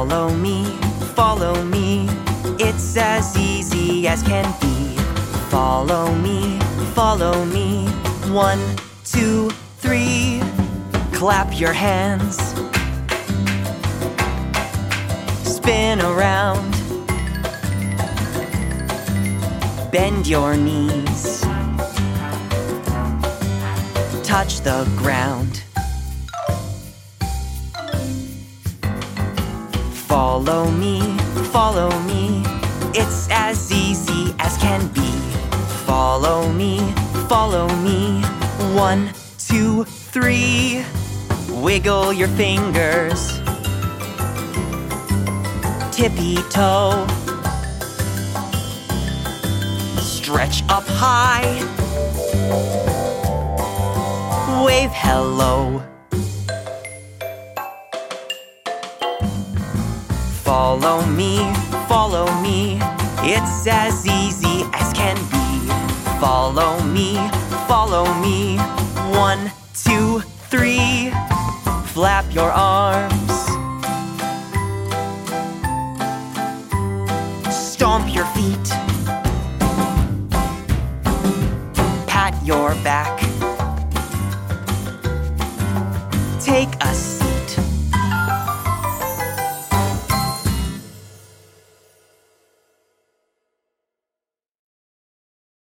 Follow me, follow me, it's as easy as can be. Follow me, follow me, one, two, three, clap your hands, spin around, bend your knees, touch the ground. Follow me, follow me. It's as easy as can be. Follow me, follow me. One, two, three. Wiggle your fingers. Tippy toe. Stretch up high. Wave hello. Follow me, follow me. It's as easy as can be. Follow me, follow me. One, two, three. Flap your arms. Stomp your feet. Pat your back. Take a seat.